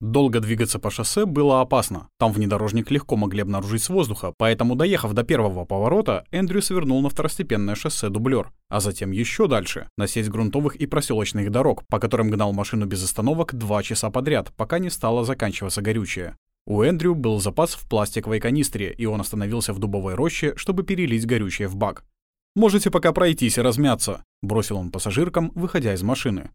Долго двигаться по шоссе было опасно. Там внедорожник легко могли обнаружить с воздуха, поэтому, доехав до первого поворота, Эндрю свернул на второстепенное шоссе Дублер, а затем еще дальше, на сеть грунтовых и проселочных дорог, по которым гнал машину без остановок два часа подряд, пока не стало заканчиваться горючее. У Эндрю был запас в пластиковой канистре, и он остановился в дубовой роще, чтобы перелить горючее в бак. «Можете пока пройтись и размяться», — бросил он пассажиркам, выходя из машины.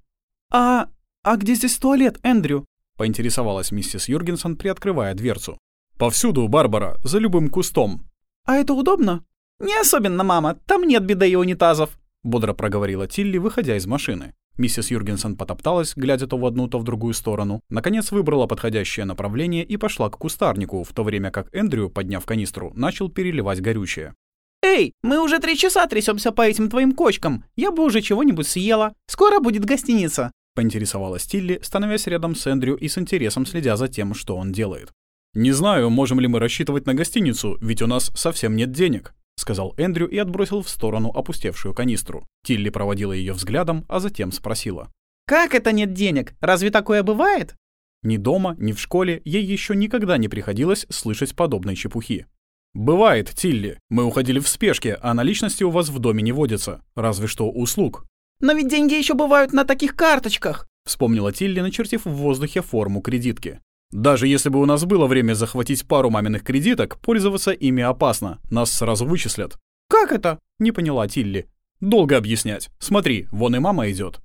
«А... а где здесь туалет, Эндрю?» — поинтересовалась миссис Юргенсон, приоткрывая дверцу. «Повсюду, Барбара, за любым кустом». «А это удобно?» «Не особенно, мама, там нет беды и унитазов», — бодро проговорила Тилли, выходя из машины. Миссис Юргенсон потопталась, глядя то в одну, то в другую сторону. Наконец выбрала подходящее направление и пошла к кустарнику, в то время как Эндрю, подняв канистру, начал переливать горючее. «Эй, мы уже три часа трясемся по этим твоим кочкам. Я бы уже чего-нибудь съела. Скоро будет гостиница». — поинтересовалась Тилли, становясь рядом с Эндрю и с интересом следя за тем, что он делает. «Не знаю, можем ли мы рассчитывать на гостиницу, ведь у нас совсем нет денег», — сказал Эндрю и отбросил в сторону опустевшую канистру. Тилли проводила ее взглядом, а затем спросила. «Как это нет денег? Разве такое бывает?» Ни дома, ни в школе ей еще никогда не приходилось слышать подобной чепухи. «Бывает, Тилли. Мы уходили в спешке, а наличности у вас в доме не водится. Разве что услуг. «Но ведь деньги еще бывают на таких карточках!» — вспомнила Тилли, начертив в воздухе форму кредитки. «Даже если бы у нас было время захватить пару маминых кредиток, пользоваться ими опасно. Нас сразу вычислят». «Как это?» — не поняла Тилли. «Долго объяснять. Смотри, вон и мама идет.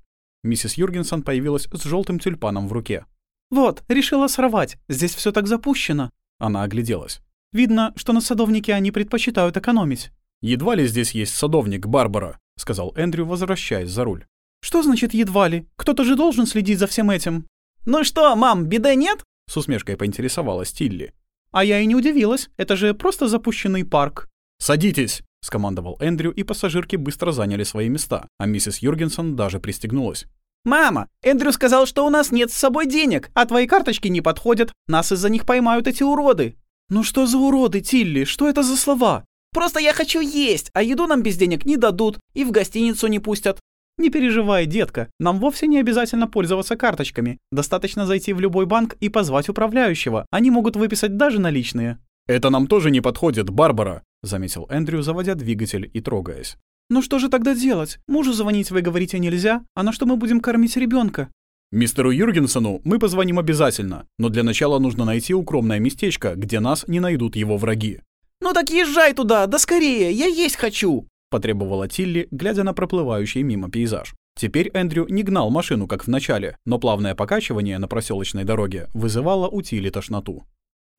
Миссис Юргенсон появилась с желтым тюльпаном в руке. «Вот, решила сорвать. Здесь все так запущено». Она огляделась. «Видно, что на садовнике они предпочитают экономить». «Едва ли здесь есть садовник, Барбара», — сказал Эндрю, возвращаясь за руль. «Что значит едва ли? Кто-то же должен следить за всем этим». «Ну что, мам, беды нет?» — с усмешкой поинтересовалась Тилли. «А я и не удивилась. Это же просто запущенный парк». «Садитесь!» — скомандовал Эндрю, и пассажирки быстро заняли свои места, а миссис Юргенсон даже пристегнулась. «Мама, Эндрю сказал, что у нас нет с собой денег, а твои карточки не подходят. Нас из-за них поймают эти уроды». «Ну что за уроды, Тилли? Что это за слова?» Просто я хочу есть, а еду нам без денег не дадут и в гостиницу не пустят». «Не переживай, детка, нам вовсе не обязательно пользоваться карточками. Достаточно зайти в любой банк и позвать управляющего. Они могут выписать даже наличные». «Это нам тоже не подходит, Барбара», — заметил Эндрю, заводя двигатель и трогаясь. «Ну что же тогда делать? Мужу звонить, вы говорите, нельзя? А на что мы будем кормить ребенка? «Мистеру Юргенсену мы позвоним обязательно, но для начала нужно найти укромное местечко, где нас не найдут его враги. «Ну так езжай туда, да скорее, я есть хочу!» — потребовала Тилли, глядя на проплывающий мимо пейзаж. Теперь Эндрю не гнал машину, как в начале, но плавное покачивание на проселочной дороге вызывало у Тилли тошноту.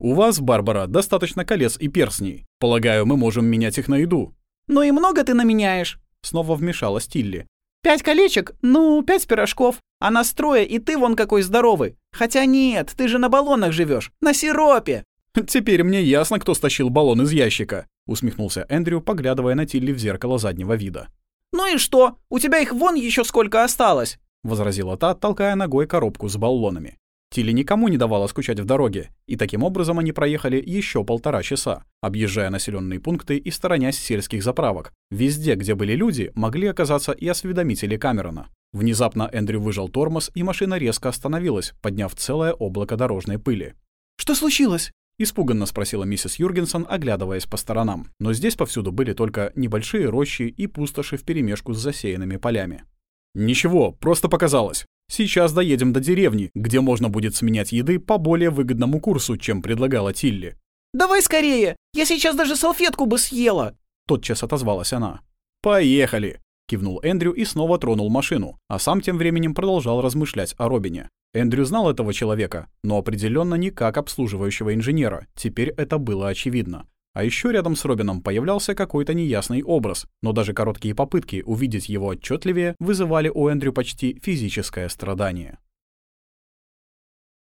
«У вас, Барбара, достаточно колец и перстней. Полагаю, мы можем менять их на еду». «Ну и много ты наменяешь?» Снова вмешалась Тилли. «Пять колечек? Ну, пять пирожков. А нас трое, и ты вон какой здоровый. Хотя нет, ты же на баллонах живешь, на сиропе. «Теперь мне ясно, кто стащил баллон из ящика», — усмехнулся Эндрю, поглядывая на Тилли в зеркало заднего вида. «Ну и что? У тебя их вон еще сколько осталось!» — возразила та, толкая ногой коробку с баллонами. Тилли никому не давала скучать в дороге, и таким образом они проехали еще полтора часа, объезжая населенные пункты и сторонясь сельских заправок. Везде, где были люди, могли оказаться и осведомители Камерона. Внезапно Эндрю выжал тормоз, и машина резко остановилась, подняв целое облако дорожной пыли. «Что случилось?» Испуганно спросила миссис Юргенсон, оглядываясь по сторонам. Но здесь повсюду были только небольшие рощи и пустоши вперемешку с засеянными полями. «Ничего, просто показалось. Сейчас доедем до деревни, где можно будет сменять еды по более выгодному курсу, чем предлагала Тилли». «Давай скорее! Я сейчас даже салфетку бы съела!» Тотчас отозвалась она. «Поехали!» — кивнул Эндрю и снова тронул машину, а сам тем временем продолжал размышлять о Робине. Эндрю знал этого человека, но определенно не как обслуживающего инженера, теперь это было очевидно. А еще рядом с Робином появлялся какой-то неясный образ, но даже короткие попытки увидеть его отчетливее вызывали у Эндрю почти физическое страдание.